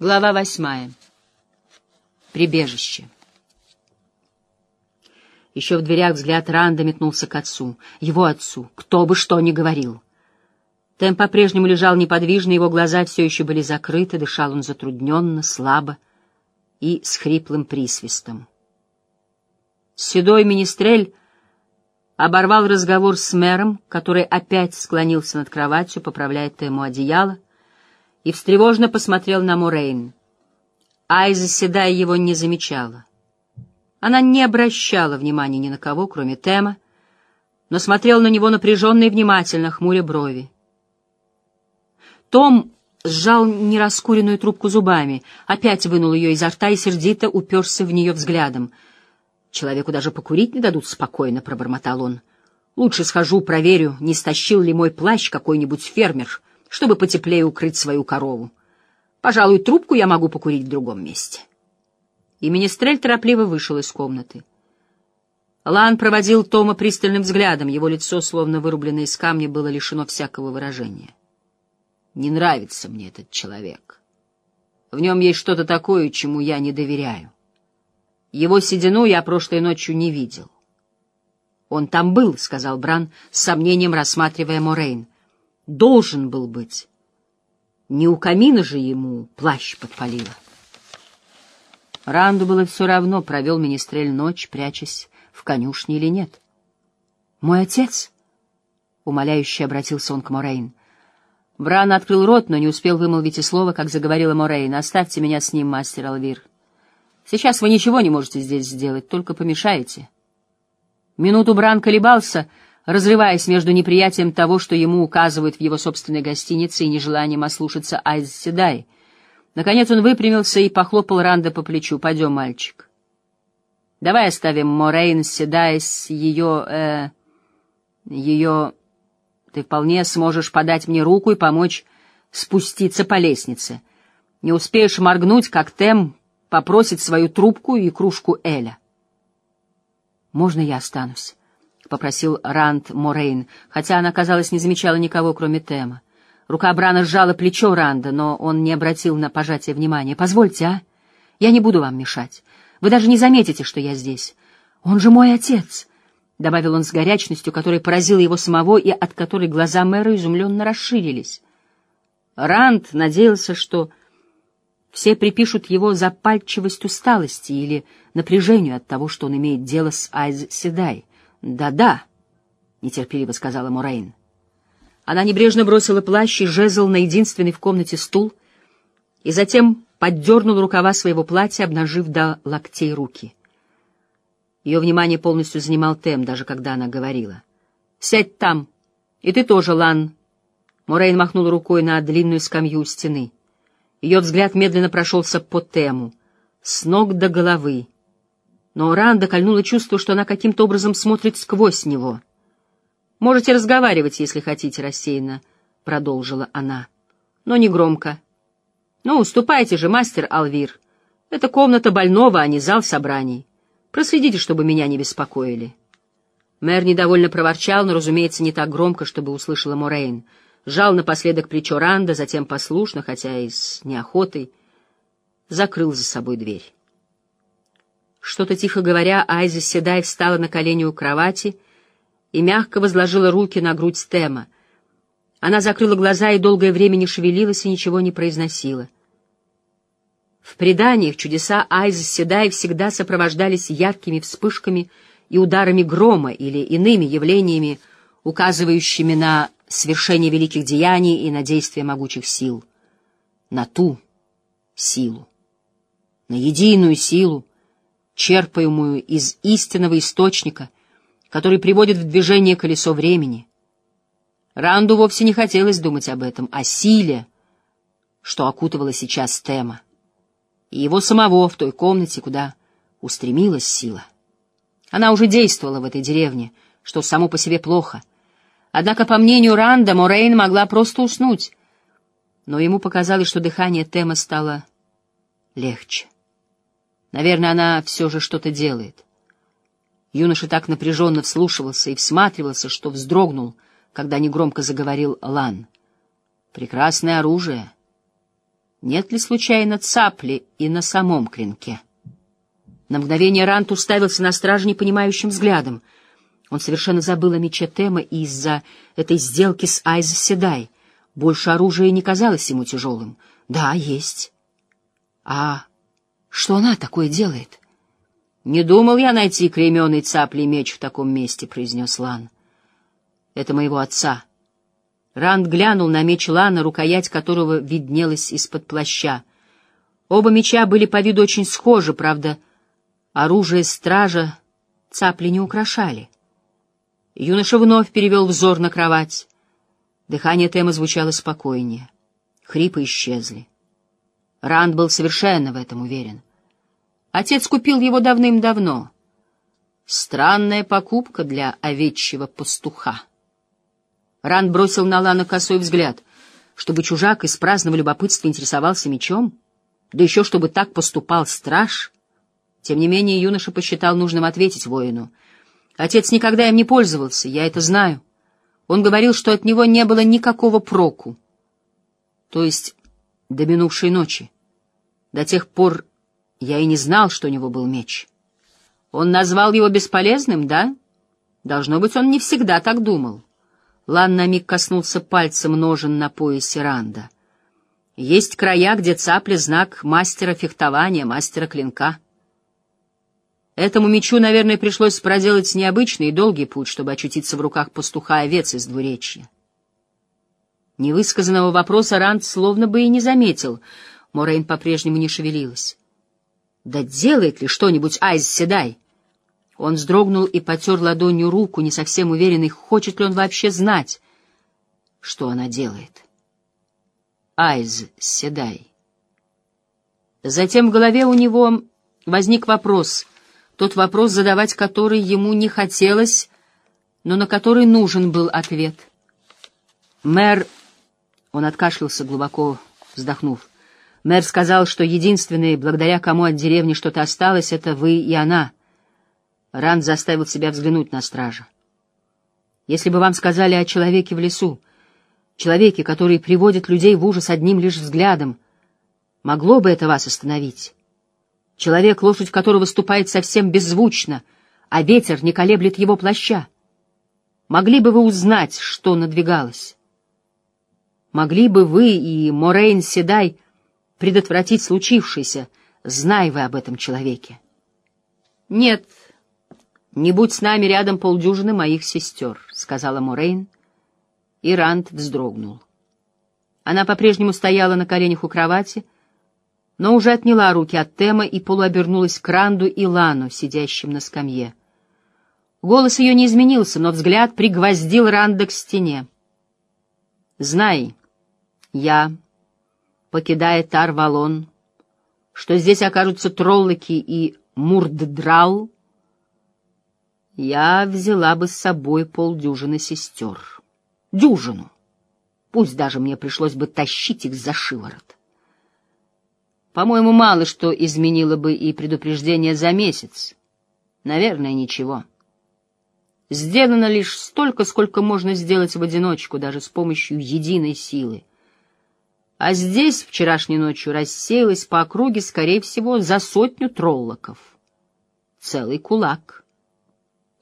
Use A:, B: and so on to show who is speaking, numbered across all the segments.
A: Глава восьмая. Прибежище. Еще в дверях взгляд Ранда метнулся к отцу. Его отцу. Кто бы что ни говорил. Тем по-прежнему лежал неподвижно, его глаза все еще были закрыты, дышал он затрудненно, слабо и с хриплым присвистом. Седой министрель оборвал разговор с мэром, который опять склонился над кроватью, поправляя Тему одеяло, и встревожно посмотрел на Мурейн. Айза, седая его, не замечала. Она не обращала внимания ни на кого, кроме Тема, но смотрела на него напряженно и внимательно, хмуря брови. Том сжал нераскуренную трубку зубами, опять вынул ее изо рта и сердито уперся в нее взглядом. «Человеку даже покурить не дадут спокойно», — пробормотал он. «Лучше схожу, проверю, не стащил ли мой плащ какой-нибудь фермер, чтобы потеплее укрыть свою корову. Пожалуй, трубку я могу покурить в другом месте». И Министрель торопливо вышел из комнаты. Лан проводил Тома пристальным взглядом, его лицо, словно вырубленное из камня, было лишено всякого выражения. «Не нравится мне этот человек. В нем есть что-то такое, чему я не доверяю. Его седину я прошлой ночью не видел». «Он там был», — сказал Бран, с сомнением рассматривая Морейн. «Должен был быть. Не у камина же ему плащ подпалило». Ранду было все равно, провел министрель ночь, прячась в конюшне или нет. «Мой отец?» — умоляюще обратился он к Морейн. Бран открыл рот, но не успел вымолвить и слова, как заговорила Морейн. «Оставьте меня с ним, мастер Алвир. Сейчас вы ничего не можете здесь сделать, только помешаете». Минуту Бран колебался, разрываясь между неприятием того, что ему указывают в его собственной гостинице, и нежеланием ослушаться Айз Седай — Наконец он выпрямился и похлопал Ранда по плечу. «Пойдем, мальчик. Давай оставим Морейн, седаясь ее... Э, ее... Ты вполне сможешь подать мне руку и помочь спуститься по лестнице. Не успеешь моргнуть, как Тем попросит свою трубку и кружку Эля». «Можно я останусь?» — попросил Ранд Морейн, хотя она, казалось, не замечала никого, кроме Тема. Рука Брана сжала плечо Ранда, но он не обратил на пожатие внимания. «Позвольте, а? Я не буду вам мешать. Вы даже не заметите, что я здесь. Он же мой отец!» — добавил он с горячностью, которая поразила его самого и от которой глаза мэра изумленно расширились. Ранд надеялся, что все припишут его запальчивость усталости или напряжению от того, что он имеет дело с Айз Седай. «Да-да», — нетерпеливо сказала Мурейн. Она небрежно бросила плащ и жезл на единственный в комнате стул и затем поддернула рукава своего платья, обнажив до локтей руки. Ее внимание полностью занимал Тем, даже когда она говорила. «Сядь там. И ты тоже, Лан». Морейн махнул рукой на длинную скамью у стены. Ее взгляд медленно прошелся по Тему, с ног до головы. Но Ранда кольнуло чувство, что она каким-то образом смотрит сквозь него — «Можете разговаривать, если хотите, рассеянно», — продолжила она. «Но не громко». «Ну, уступайте же, мастер Алвир. Это комната больного, а не зал собраний. Проследите, чтобы меня не беспокоили». Мэр недовольно проворчал, но, разумеется, не так громко, чтобы услышала Морейн. Жал напоследок плечо Ранда, затем послушно, хотя и с неохотой, закрыл за собой дверь. Что-то тихо говоря, Айза Седай встала на колени у кровати — и мягко возложила руки на грудь Стема. Она закрыла глаза и долгое время не шевелилась и ничего не произносила. В преданиях чудеса Айза Седай всегда сопровождались яркими вспышками и ударами грома или иными явлениями, указывающими на свершение великих деяний и на действие могучих сил. На ту силу, на единую силу, черпаемую из истинного источника — который приводит в движение колесо времени. Ранду вовсе не хотелось думать об этом, о силе, что окутывала сейчас Тема, и его самого в той комнате, куда устремилась сила. Она уже действовала в этой деревне, что само по себе плохо. Однако, по мнению Ранда, Морейн могла просто уснуть, но ему показалось, что дыхание Тема стало легче. Наверное, она все же что-то делает. Юноша так напряженно вслушивался и всматривался, что вздрогнул, когда негромко заговорил Лан. «Прекрасное оружие. Нет ли случайно цапли и на самом клинке? На мгновение Рант уставился на страж непонимающим взглядом. Он совершенно забыл о мече Тема из-за этой сделки с Айз Седай. Больше оружия не казалось ему тяжелым. Да, есть. А что она такое делает? Не думал я найти кременный цапли меч в таком месте, произнес Лан. Это моего отца. Ранд глянул на меч Лана, рукоять которого виднелась из-под плаща. Оба меча были по виду очень схожи, правда, оружие стража цапли не украшали. Юноша вновь перевел взор на кровать. Дыхание Тема звучало спокойнее. Хрипы исчезли. Ранд был совершенно в этом уверен. Отец купил его давным-давно. Странная покупка для овечьего пастуха. Ранд бросил на Лана косой взгляд. Чтобы чужак из праздного любопытства интересовался мечом? Да еще чтобы так поступал страж? Тем не менее юноша посчитал нужным ответить воину. Отец никогда им не пользовался, я это знаю. Он говорил, что от него не было никакого проку. То есть до минувшей ночи. До тех пор я и не знал, что у него был меч. Он назвал его бесполезным, да? Должно быть, он не всегда так думал. Лан на миг коснулся пальцем ножен на поясе Ранда. Есть края, где цапля — знак мастера фехтования, мастера клинка. Этому мечу, наверное, пришлось проделать необычный и долгий путь, чтобы очутиться в руках пастуха овец из двуречья. Невысказанного вопроса Ранд словно бы и не заметил. Морейн по-прежнему не шевелилась. Да делает ли что-нибудь Айз Седай? Он вздрогнул и потер ладонью руку, не совсем уверенный, хочет ли он вообще знать, что она делает. Айз Седай. Затем в голове у него возник вопрос, тот вопрос, задавать который ему не хотелось, но на который нужен был ответ. Мэр... Он откашлялся, глубоко вздохнув. Мэр сказал, что единственный, благодаря кому от деревни что-то осталось, это вы и она. Ранд заставил себя взглянуть на стража. Если бы вам сказали о человеке в лесу, человеке, который приводит людей в ужас одним лишь взглядом, могло бы это вас остановить? Человек, лошадь которого ступает совсем беззвучно, а ветер не колеблет его плаща. Могли бы вы узнать, что надвигалось? Могли бы вы и Морейн Седай предотвратить случившееся, зная вы об этом человеке. — Нет, не будь с нами рядом полдюжины моих сестер, — сказала Морейн, и Ранд вздрогнул. Она по-прежнему стояла на коленях у кровати, но уже отняла руки от Тема и полуобернулась к Ранду и Лану, сидящим на скамье. Голос ее не изменился, но взгляд пригвоздил Ранда к стене. «Знай, я покидая Тарвалон, что здесь окажутся Троллоки и Мурддрал, я взяла бы с собой полдюжины сестер. Дюжину. Пусть даже мне пришлось бы тащить их за шиворот. По-моему, мало что изменило бы и предупреждение за месяц. Наверное, ничего. Сделано лишь столько, сколько можно сделать в одиночку, даже с помощью единой силы. А здесь вчерашней ночью рассеялось по округе, скорее всего, за сотню троллоков. Целый кулак.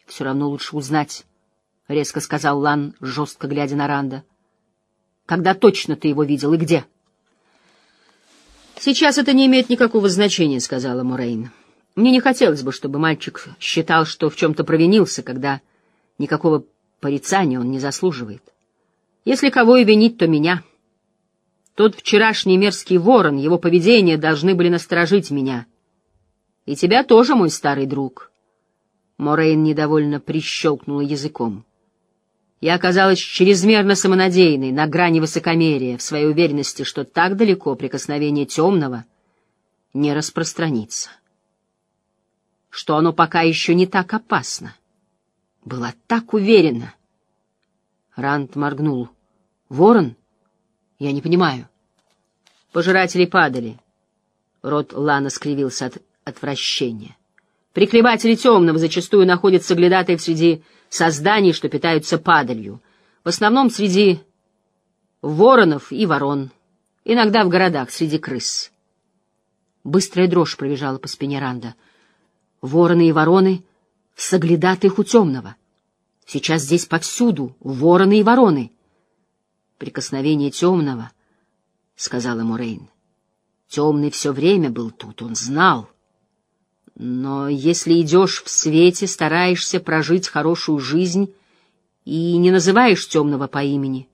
A: Все равно лучше узнать, — резко сказал Лан, жестко глядя на Ранда. Когда точно ты его видел и где? Сейчас это не имеет никакого значения, — сказала Мурейн. Мне не хотелось бы, чтобы мальчик считал, что в чем-то провинился, когда никакого порицания он не заслуживает. Если кого и винить, то меня — тот вчерашний мерзкий ворон, его поведение должны были насторожить меня. И тебя тоже, мой старый друг. Морейн недовольно прищелкнула языком. Я оказалась чрезмерно самонадеянной, на грани высокомерия, в своей уверенности, что так далеко прикосновение темного не распространится. Что оно пока еще не так опасно. Была так уверена. Рант моргнул. «Ворон?» Я не понимаю. Пожиратели падали. Рот Лана скривился от отвращения. Приклеватели темного зачастую находят соглядатаев среди созданий, что питаются падалью. В основном среди воронов и ворон. Иногда в городах, среди крыс. Быстрая дрожь пробежала по спине Ранда. Вороны и вороны — соглядатых у темного. Сейчас здесь повсюду вороны и вороны. Прикосновение темного, — сказала Мурейн. Темный все время был тут, он знал. Но если идешь в свете, стараешься прожить хорошую жизнь и не называешь темного по имени,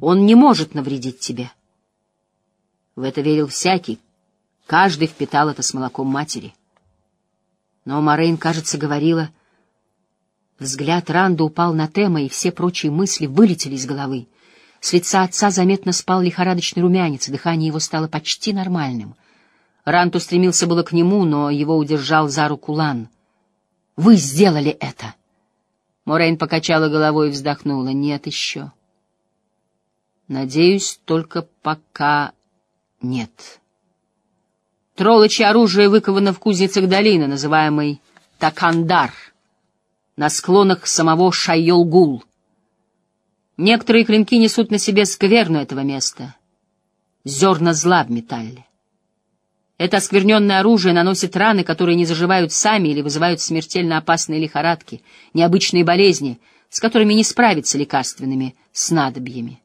A: он не может навредить тебе. В это верил всякий, каждый впитал это с молоком матери. Но Морейн, кажется, говорила... Взгляд Ранда упал на Тема, и все прочие мысли вылетели из головы. С лица отца заметно спал лихорадочный румянец, дыхание его стало почти нормальным. Ранд устремился было к нему, но его удержал за руку Лан. «Вы сделали это!» Морейн покачала головой и вздохнула. «Нет еще». «Надеюсь, только пока нет». Троллочье оружие выковано в кузницах долины, называемой Такандар, на склонах самого Шайолгул. Некоторые клинки несут на себе скверну этого места. Зерна зла в металле. Это оскверненное оружие наносит раны, которые не заживают сами или вызывают смертельно опасные лихорадки, необычные болезни, с которыми не справиться лекарственными снадобьями.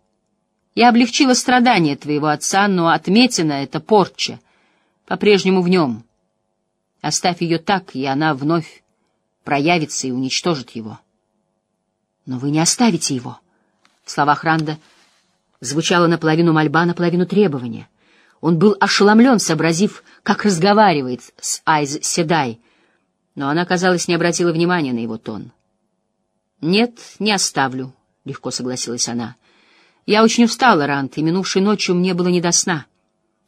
A: Я облегчила страдания твоего отца, но отметина — это порча, по-прежнему в нем. Оставь ее так, и она вновь проявится и уничтожит его. Но вы не оставите его. В словах Ранда звучало наполовину мольба, наполовину требования. Он был ошеломлен, сообразив, как разговаривает с Айз Седай, но она, казалось, не обратила внимания на его тон. «Нет, не оставлю», — легко согласилась она. «Я очень устала, Ранд, и минувшей ночью мне было не до сна.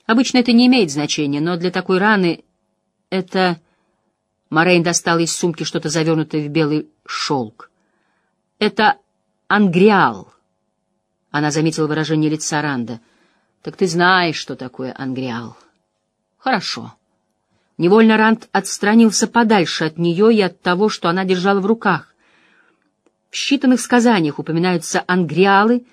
A: Обычно это не имеет значения, но для такой раны это...» Морейн достала из сумки что-то завернутое в белый шелк. «Это ангриал». Она заметила выражение лица Ранда. «Так ты знаешь, что такое ангриал». «Хорошо». Невольно Ранд отстранился подальше от нее и от того, что она держала в руках. В считанных сказаниях упоминаются ангриалы,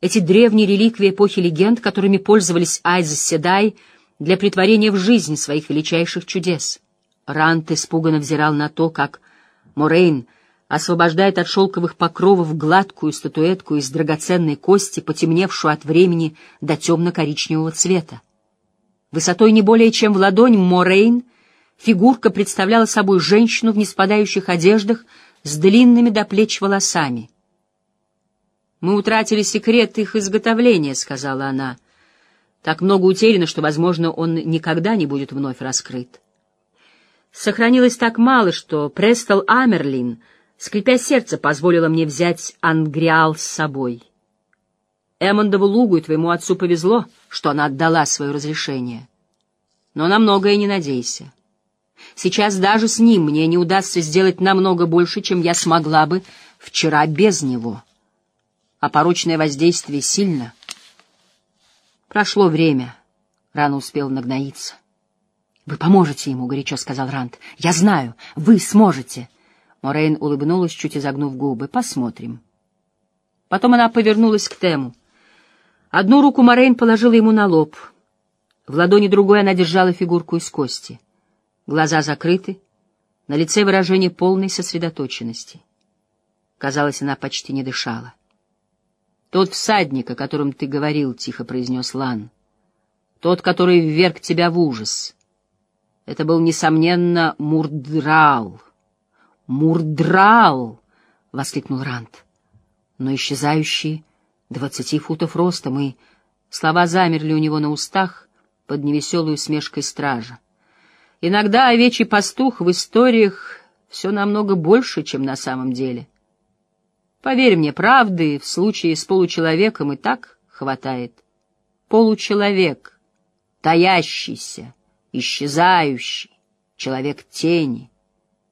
A: эти древние реликвии эпохи легенд, которыми пользовались Айз Седай для притворения в жизнь своих величайших чудес. Рант испуганно взирал на то, как Морейн — освобождает от шелковых покровов гладкую статуэтку из драгоценной кости, потемневшую от времени до темно-коричневого цвета. Высотой не более чем в ладонь Морейн фигурка представляла собой женщину в неспадающих одеждах с длинными до плеч волосами. «Мы утратили секрет их изготовления», — сказала она. «Так много утеряно, что, возможно, он никогда не будет вновь раскрыт». Сохранилось так мало, что Престол Амерлин — скрипя сердце, позволила мне взять Ангриал с собой. Эммондову лугу и твоему отцу повезло, что она отдала свое разрешение. Но на многое не надейся. Сейчас даже с ним мне не удастся сделать намного больше, чем я смогла бы вчера без него. А порочное воздействие сильно. Прошло время, рано успел нагноиться. — Вы поможете ему, — горячо сказал Рант. — Я знаю, вы сможете. — Морейн улыбнулась, чуть изогнув губы. «Посмотрим». Потом она повернулась к Тему. Одну руку Морейн положила ему на лоб. В ладони другой она держала фигурку из кости. Глаза закрыты, на лице выражение полной сосредоточенности. Казалось, она почти не дышала. «Тот всадник, о котором ты говорил», — тихо произнес Лан. «Тот, который вверг тебя в ужас. Это был, несомненно, Мурдрал». «Мурдрал!» — воскликнул Рант. Но исчезающие двадцати футов ростом и... Слова замерли у него на устах под невеселую смешкой стража. Иногда овечий пастух в историях все намного больше, чем на самом деле. Поверь мне, правды в случае с получеловеком и так хватает. Получеловек, таящийся, исчезающий, человек тени —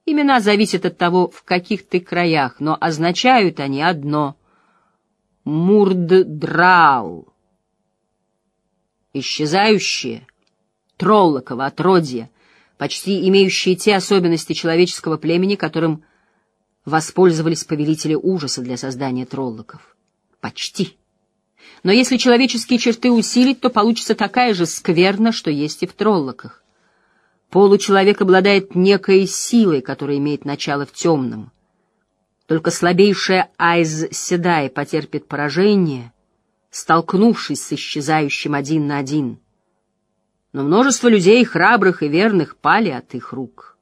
A: Имена зависят от того, в каких ты краях, но означают они одно — Мурддрал. Исчезающие, троллоково отродье, почти имеющие те особенности человеческого племени, которым воспользовались повелители ужаса для создания троллоков. Почти. Но если человеческие черты усилить, то получится такая же скверна, что есть и в троллоках. Получеловек обладает некой силой, которая имеет начало в темном. Только слабейшая Айз Седай потерпит поражение, столкнувшись с исчезающим один на один. Но множество людей, храбрых и верных, пали от их рук.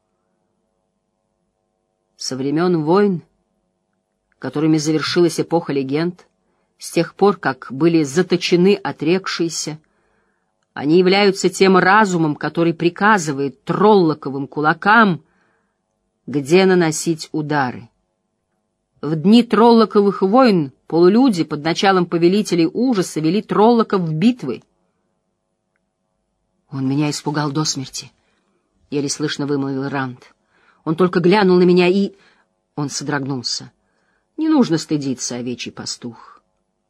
A: Со времен войн, которыми завершилась эпоха легенд, с тех пор, как были заточены отрекшиеся, они являются тем разумом, который приказывает троллоковым кулакам, где наносить удары. В дни троллоковых войн полулюди под началом повелителей ужаса вели троллоков в битвы. Он меня испугал до смерти, — еле слышно вымолвил Ранд. Он только глянул на меня и... Он содрогнулся. Не нужно стыдиться, овечий пастух.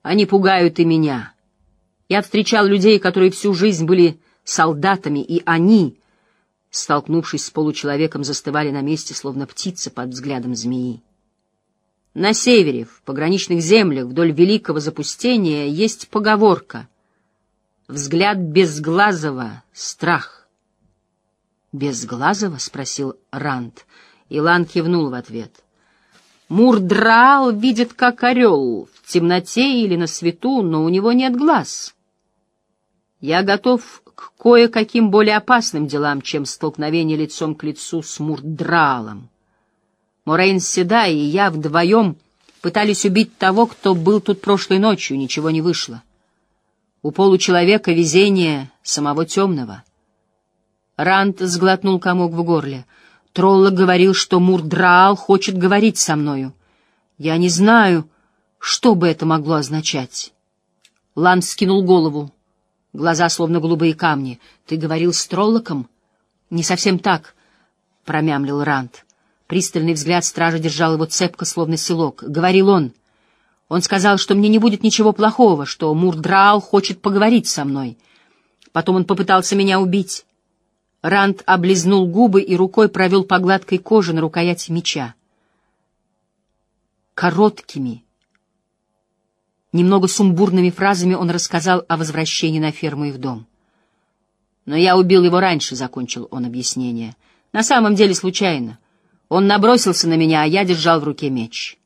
A: Они пугают и меня. Я встречал людей, которые всю жизнь были солдатами, и они, столкнувшись с получеловеком, застывали на месте, словно птицы под взглядом змеи. На севере, в пограничных землях, вдоль великого запустения, есть поговорка «Взгляд безглазого — страх». «Безглазого?» — спросил Ранд. Илан кивнул в ответ. Мурдраал видит, как орел, в темноте или на свету, но у него нет глаз. Я готов к кое-каким более опасным делам, чем столкновение лицом к лицу с Мурдраалом. Морейн Седа и я вдвоем пытались убить того, кто был тут прошлой ночью, ничего не вышло. У получеловека везение самого темного. Рант сглотнул комок в горле — Тролла говорил, что Мурдраал хочет говорить со мною. Я не знаю, что бы это могло означать. Лан скинул голову. Глаза словно голубые камни. Ты говорил с Троллоком? Не совсем так, — промямлил Рант. Пристальный взгляд стража держал его цепко, словно селок. Говорил он. Он сказал, что мне не будет ничего плохого, что Мурдраал хочет поговорить со мной. Потом он попытался меня убить. Ранд облизнул губы и рукой провел по гладкой коже на рукояти меча. Короткими, немного сумбурными фразами он рассказал о возвращении на ферму и в дом. «Но я убил его раньше», — закончил он объяснение. «На самом деле случайно. Он набросился на меня, а я держал в руке меч».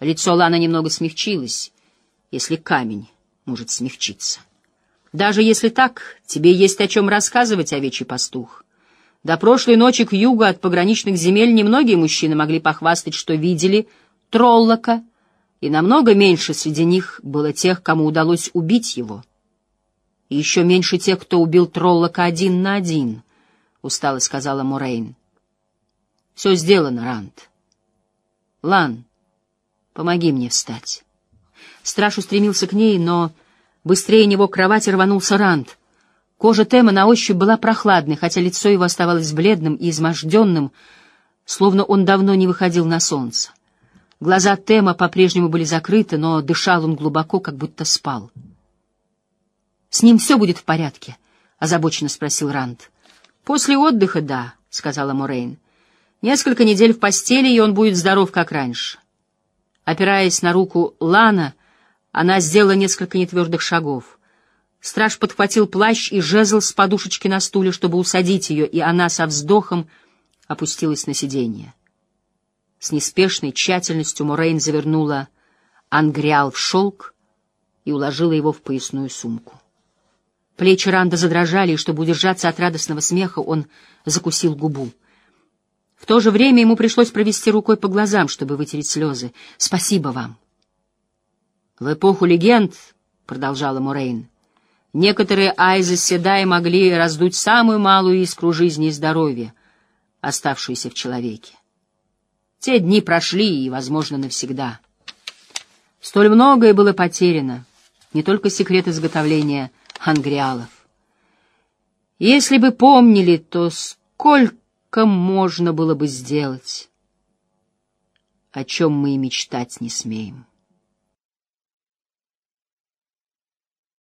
A: Лицо Лана немного смягчилось, если камень может смягчиться. Даже если так, тебе есть о чем рассказывать, овечий пастух. До прошлой ночи к югу от пограничных земель немногие мужчины могли похвастать, что видели троллока, и намного меньше среди них было тех, кому удалось убить его. И еще меньше тех, кто убил троллока один на один, — устало сказала Морейн. Все сделано, Ранд. Лан, помоги мне встать. Страж устремился к ней, но... Быстрее него к кровати рванулся Ранд. Кожа Тема на ощупь была прохладной, хотя лицо его оставалось бледным и изможденным, словно он давно не выходил на солнце. Глаза Тема по-прежнему были закрыты, но дышал он глубоко, как будто спал. — С ним все будет в порядке? — озабоченно спросил Ранд. — После отдыха — да, — сказала Морейн. — Несколько недель в постели, и он будет здоров, как раньше. Опираясь на руку Лана, она сделала несколько нетвердых шагов. Страж подхватил плащ и жезл с подушечки на стуле, чтобы усадить ее, и она со вздохом опустилась на сиденье. С неспешной тщательностью Морейн завернула ангриал в шелк и уложила его в поясную сумку. Плечи Ранда задрожали, и, чтобы удержаться от радостного смеха, он закусил губу. В то же время ему пришлось провести рукой по глазам, чтобы вытереть слезы. «Спасибо вам!» В эпоху легенд, — продолжала Морейн, — некоторые Айзы Седай могли раздуть самую малую искру жизни и здоровья, оставшуюся в человеке. Те дни прошли, и, возможно, навсегда. Столь многое было потеряно, не только секрет изготовления ангриалов. Если бы помнили, то сколько можно было бы сделать, о чем мы и мечтать не смеем.